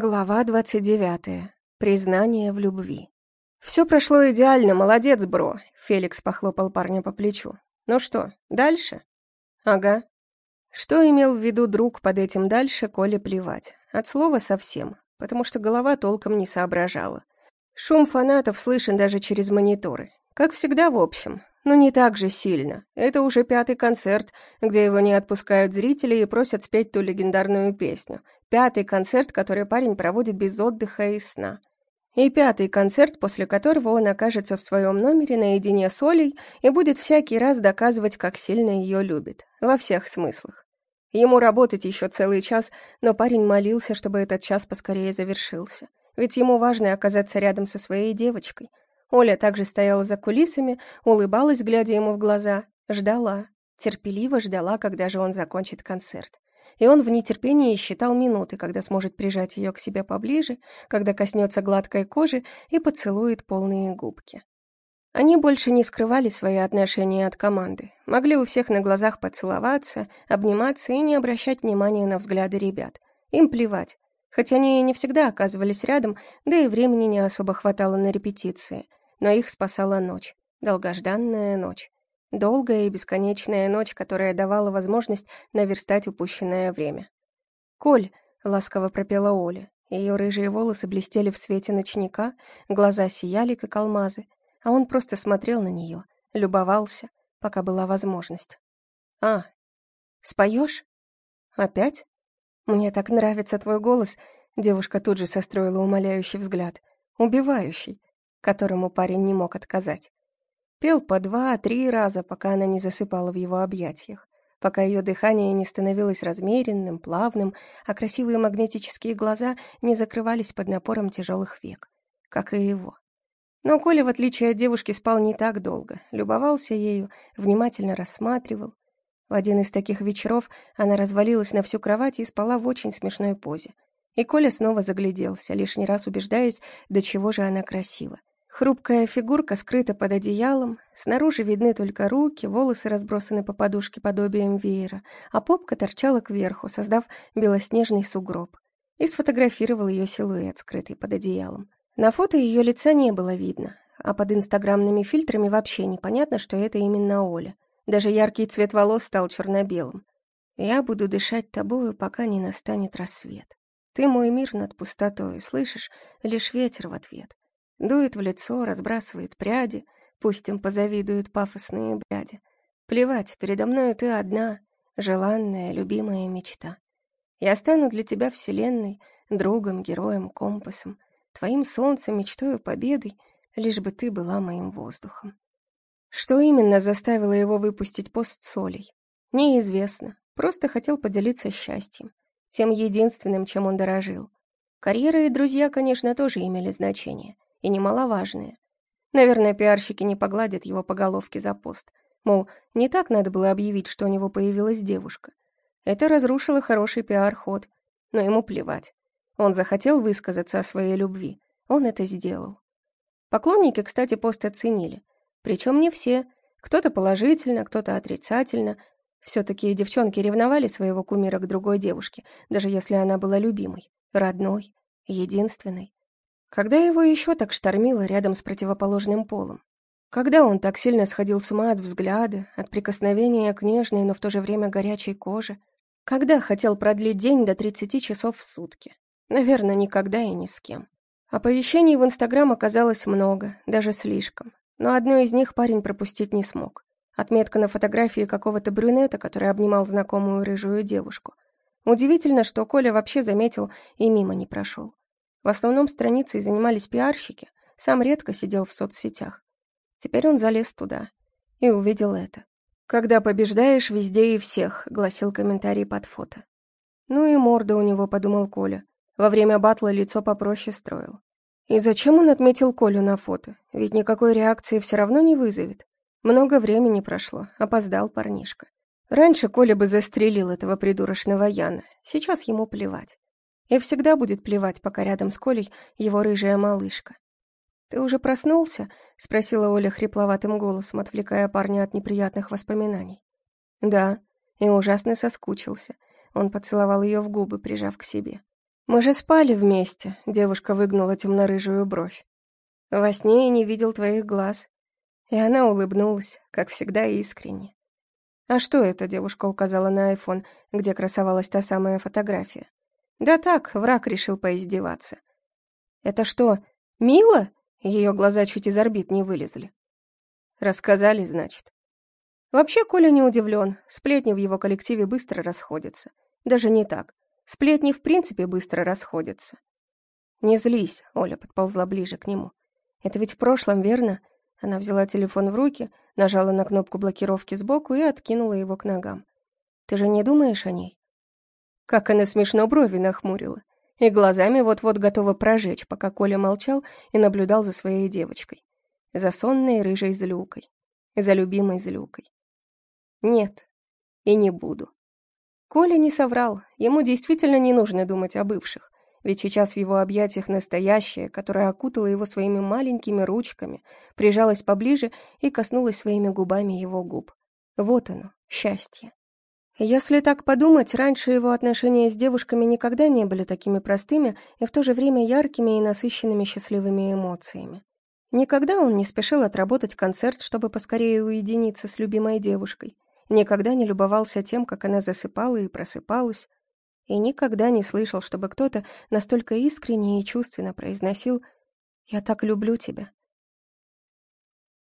Глава 29. Признание в любви. «Все прошло идеально, молодец, бро», — Феликс похлопал парня по плечу. «Ну что, дальше?» «Ага». Что имел в виду друг под этим «дальше», Коле плевать. От слова совсем, потому что голова толком не соображала. Шум фанатов слышен даже через мониторы. Как всегда, в общем, но не так же сильно. Это уже пятый концерт, где его не отпускают зрители и просят спеть ту легендарную песню. Пятый концерт, который парень проводит без отдыха и сна. И пятый концерт, после которого он окажется в своем номере наедине с Олей и будет всякий раз доказывать, как сильно ее любит. Во всех смыслах. Ему работать еще целый час, но парень молился, чтобы этот час поскорее завершился. Ведь ему важно оказаться рядом со своей девочкой — Оля также стояла за кулисами, улыбалась, глядя ему в глаза, ждала, терпеливо ждала, когда же он закончит концерт. И он в нетерпении считал минуты, когда сможет прижать ее к себе поближе, когда коснется гладкой кожи и поцелует полные губки. Они больше не скрывали свои отношения от команды, могли у всех на глазах поцеловаться, обниматься и не обращать внимания на взгляды ребят. Им плевать, хотя они и не всегда оказывались рядом, да и времени не особо хватало на репетиции — но их спасала ночь, долгожданная ночь. Долгая и бесконечная ночь, которая давала возможность наверстать упущенное время. «Коль!» — ласково пропела Оля. Ее рыжие волосы блестели в свете ночника, глаза сияли, как алмазы, а он просто смотрел на нее, любовался, пока была возможность. «А, споешь? Опять? Мне так нравится твой голос», — девушка тут же состроила умоляющий взгляд. «Убивающий которому парень не мог отказать. Пел по два-три раза, пока она не засыпала в его объятиях, пока ее дыхание не становилось размеренным, плавным, а красивые магнетические глаза не закрывались под напором тяжелых век, как и его. Но Коля, в отличие от девушки, спал не так долго, любовался ею, внимательно рассматривал. В один из таких вечеров она развалилась на всю кровать и спала в очень смешной позе. И Коля снова загляделся, лишний раз убеждаясь, до чего же она красива. Хрупкая фигурка скрыта под одеялом, снаружи видны только руки, волосы разбросаны по подушке подобием веера, а попка торчала кверху, создав белоснежный сугроб. И сфотографировал ее силуэт, скрытый под одеялом. На фото ее лица не было видно, а под инстаграмными фильтрами вообще непонятно, что это именно Оля. Даже яркий цвет волос стал черно-белым. «Я буду дышать тобою, пока не настанет рассвет. Ты мой мир над пустотой, слышишь? Лишь ветер в ответ. Дует в лицо, разбрасывает пряди, пусть им позавидуют пафосные бляди. Плевать, передо мной ты одна, желанная, любимая мечта. Я стану для тебя вселенной, другом, героем, компасом, твоим солнцем, мечтою, победой, лишь бы ты была моим воздухом. Что именно заставило его выпустить пост с Олей? Неизвестно, просто хотел поделиться счастьем, тем единственным, чем он дорожил. Карьера и друзья, конечно, тоже имели значение — и немаловажные. Наверное, пиарщики не погладят его по головке за пост. Мол, не так надо было объявить, что у него появилась девушка. Это разрушило хороший пиар-ход. Но ему плевать. Он захотел высказаться о своей любви. Он это сделал. Поклонники, кстати, пост оценили. Причем не все. Кто-то положительно, кто-то отрицательно. Все-таки девчонки ревновали своего кумира к другой девушке, даже если она была любимой, родной, единственной. Когда его еще так штормило рядом с противоположным полом? Когда он так сильно сходил с ума от взгляда, от прикосновения к нежной, но в то же время горячей коже? Когда хотел продлить день до 30 часов в сутки? Наверное, никогда и ни с кем. Оповещений в Инстаграм оказалось много, даже слишком. Но одно из них парень пропустить не смог. Отметка на фотографии какого-то брюнета, который обнимал знакомую рыжую девушку. Удивительно, что Коля вообще заметил и мимо не прошел. В основном страницей занимались пиарщики, сам редко сидел в соцсетях. Теперь он залез туда и увидел это. «Когда побеждаешь, везде и всех», — гласил комментарий под фото. «Ну и морда у него», — подумал Коля. Во время батла лицо попроще строил. И зачем он отметил Колю на фото? Ведь никакой реакции все равно не вызовет. Много времени прошло, опоздал парнишка. Раньше Коля бы застрелил этого придурочного Яна, сейчас ему плевать. И всегда будет плевать, пока рядом с Колей его рыжая малышка. «Ты уже проснулся?» — спросила Оля хрипловатым голосом, отвлекая парня от неприятных воспоминаний. «Да», и ужасно соскучился. Он поцеловал ее в губы, прижав к себе. «Мы же спали вместе», — девушка выгнула темно-рыжую бровь. «Во сне я не видел твоих глаз». И она улыбнулась, как всегда искренне. «А что это?» — девушка указала на айфон, где красовалась та самая фотография. «Да так, враг решил поиздеваться». «Это что, мило?» Ее глаза чуть из орбит не вылезли. «Рассказали, значит». Вообще Коля не удивлен, сплетни в его коллективе быстро расходятся. Даже не так. Сплетни в принципе быстро расходятся. «Не злись», — Оля подползла ближе к нему. «Это ведь в прошлом, верно?» Она взяла телефон в руки, нажала на кнопку блокировки сбоку и откинула его к ногам. «Ты же не думаешь о ней?» Как она смешно брови нахмурила. И глазами вот-вот готова прожечь, пока Коля молчал и наблюдал за своей девочкой. За сонной рыжей злюкой. За любимой злюкой. Нет, и не буду. Коля не соврал, ему действительно не нужно думать о бывших. Ведь сейчас в его объятиях настоящее, которое окутало его своими маленькими ручками, прижалось поближе и коснулось своими губами его губ. Вот оно, счастье. Если так подумать, раньше его отношения с девушками никогда не были такими простыми и в то же время яркими и насыщенными счастливыми эмоциями. Никогда он не спешил отработать концерт, чтобы поскорее уединиться с любимой девушкой. Никогда не любовался тем, как она засыпала и просыпалась, и никогда не слышал, чтобы кто-то настолько искренне и чувственно произносил «Я так люблю тебя».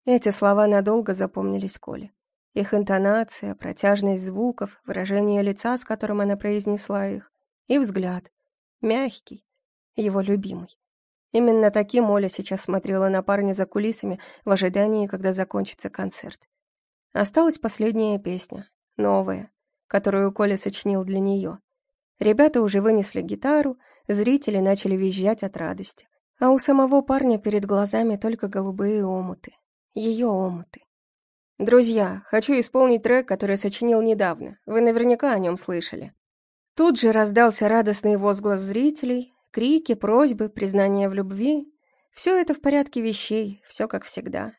Эти слова надолго запомнились Коле. Их интонация, протяжность звуков, выражение лица, с которым она произнесла их, и взгляд. Мягкий, его любимый. Именно таким Оля сейчас смотрела на парня за кулисами в ожидании, когда закончится концерт. Осталась последняя песня, новая, которую Коля сочинил для нее. Ребята уже вынесли гитару, зрители начали визжать от радости. А у самого парня перед глазами только голубые омуты. Ее омуты. «Друзья, хочу исполнить трек, который сочинил недавно. Вы наверняка о нем слышали». Тут же раздался радостный возглас зрителей, крики, просьбы, признания в любви. Все это в порядке вещей, все как всегда.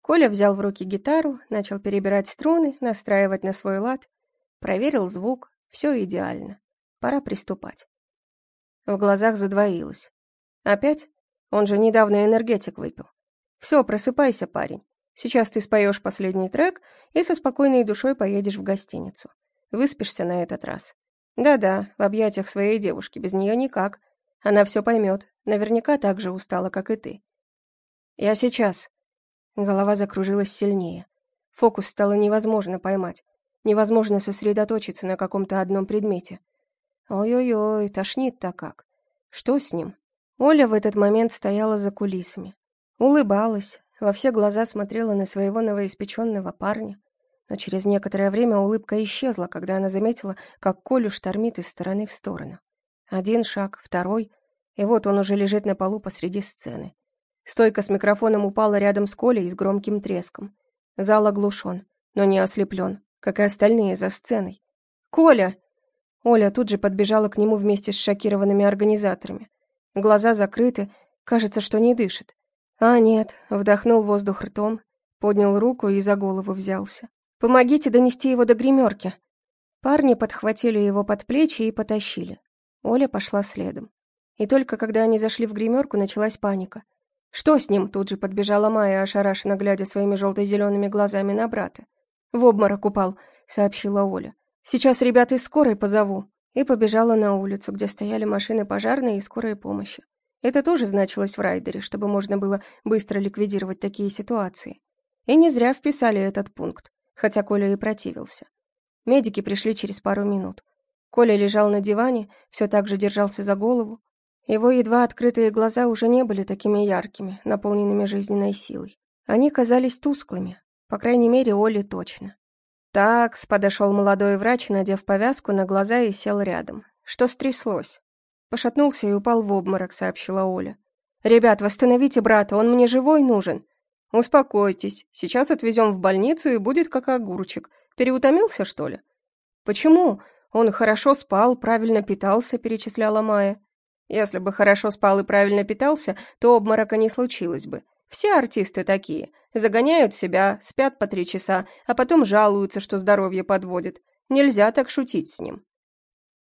Коля взял в руки гитару, начал перебирать струны, настраивать на свой лад, проверил звук, все идеально. Пора приступать. В глазах задвоилось. Опять? Он же недавно энергетик выпил. Все, просыпайся, парень. Сейчас ты споешь последний трек и со спокойной душой поедешь в гостиницу. Выспишься на этот раз. Да-да, в объятиях своей девушки, без нее никак. Она все поймет, наверняка так же устала, как и ты. Я сейчас. Голова закружилась сильнее. Фокус стало невозможно поймать. Невозможно сосредоточиться на каком-то одном предмете. Ой-ой-ой, тошнит-то как. Что с ним? Оля в этот момент стояла за кулисами. Улыбалась, во все глаза смотрела на своего новоиспеченного парня. Но через некоторое время улыбка исчезла, когда она заметила, как Колю штормит из стороны в сторону. Один шаг, второй, и вот он уже лежит на полу посреди сцены. Стойка с микрофоном упала рядом с Колей с громким треском. Зал оглушен, но не ослеплен, как и остальные за сценой. «Коля!» Оля тут же подбежала к нему вместе с шокированными организаторами. Глаза закрыты, кажется, что не дышит. А нет, вдохнул воздух ртом, поднял руку и за голову взялся. «Помогите донести его до гримерки!» Парни подхватили его под плечи и потащили. Оля пошла следом. И только когда они зашли в гримерку, началась паника. «Что с ним?» — тут же подбежала Майя, ошарашенно глядя своими желто-зелеными глазами на брата. «В обморок упал», — сообщила Оля. Сейчас ребят из скорой позову». И побежала на улицу, где стояли машины пожарной и скорой помощи. Это тоже значилось в райдере, чтобы можно было быстро ликвидировать такие ситуации. И не зря вписали этот пункт, хотя Коля и противился. Медики пришли через пару минут. Коля лежал на диване, все так же держался за голову. Его едва открытые глаза уже не были такими яркими, наполненными жизненной силой. Они казались тусклыми, по крайней мере, Оле точно. «Такс», — подошел молодой врач, надев повязку на глаза и сел рядом. «Что стряслось?» Пошатнулся и упал в обморок, сообщила Оля. «Ребят, восстановите брата, он мне живой нужен». «Успокойтесь, сейчас отвезем в больницу и будет как огурчик. Переутомился, что ли?» «Почему? Он хорошо спал, правильно питался», — перечисляла Майя. «Если бы хорошо спал и правильно питался, то обморока не случилось бы. Все артисты такие. Загоняют себя, спят по три часа, а потом жалуются, что здоровье подводит. Нельзя так шутить с ним.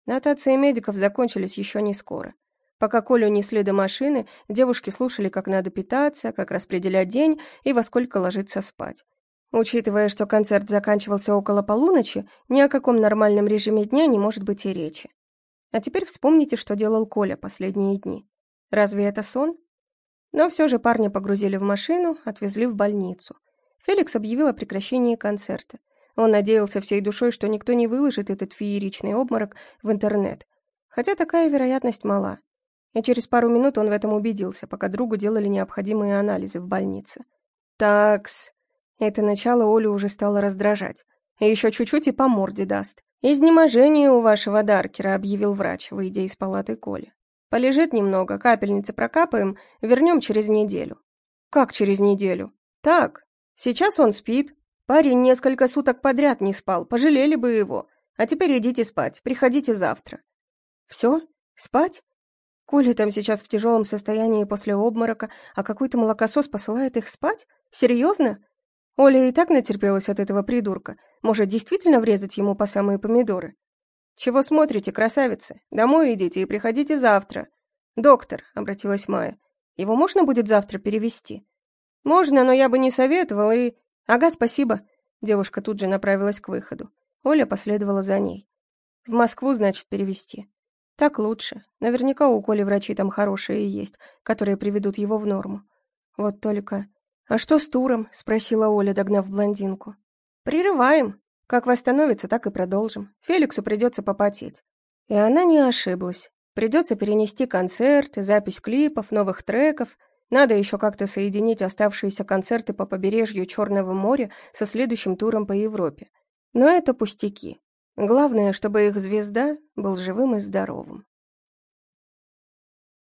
Нотации медиков закончились еще не скоро. Пока Колю несли до машины, девушки слушали, как надо питаться, как распределять день и во сколько ложиться спать. Учитывая, что концерт заканчивался около полуночи, ни о каком нормальном режиме дня не может быть и речи. А теперь вспомните, что делал Коля последние дни. Разве это сон? Но все же парня погрузили в машину, отвезли в больницу. Феликс объявил о прекращении концерта. Он надеялся всей душой, что никто не выложит этот фееричный обморок в интернет. Хотя такая вероятность мала. И через пару минут он в этом убедился, пока другу делали необходимые анализы в больнице. «Такс». Это начало Олю уже стало раздражать. Еще чуть-чуть и по морде даст. «Изнеможение у вашего Даркера», — объявил врач, выйдя из палаты Коли. «Полежит немного, капельницы прокапаем, вернем через неделю». «Как через неделю?» «Так, сейчас он спит. Парень несколько суток подряд не спал, пожалели бы его. А теперь идите спать, приходите завтра». «Все? Спать?» Коля там сейчас в тяжелом состоянии после обморока, а какой-то молокосос посылает их спать? Серьезно? Оля и так натерпелась от этого придурка. Может, действительно врезать ему по самые помидоры? «Чего смотрите, красавицы? Домой идите и приходите завтра». «Доктор», — обратилась Майя, — «его можно будет завтра перевести «Можно, но я бы не советовала и...» «Ага, спасибо». Девушка тут же направилась к выходу. Оля последовала за ней. «В Москву, значит, перевести так лучше. Наверняка у Коли врачи там хорошие есть, которые приведут его в норму. Вот только... «А что с туром?» — спросила Оля, догнав блондинку. «Прерываем. Как восстановится, так и продолжим. Феликсу придется попотеть». И она не ошиблась. Придется перенести концерты, запись клипов, новых треков. Надо еще как-то соединить оставшиеся концерты по побережью Черного моря со следующим туром по Европе. Но это пустяки. Главное, чтобы их звезда был живым и здоровым.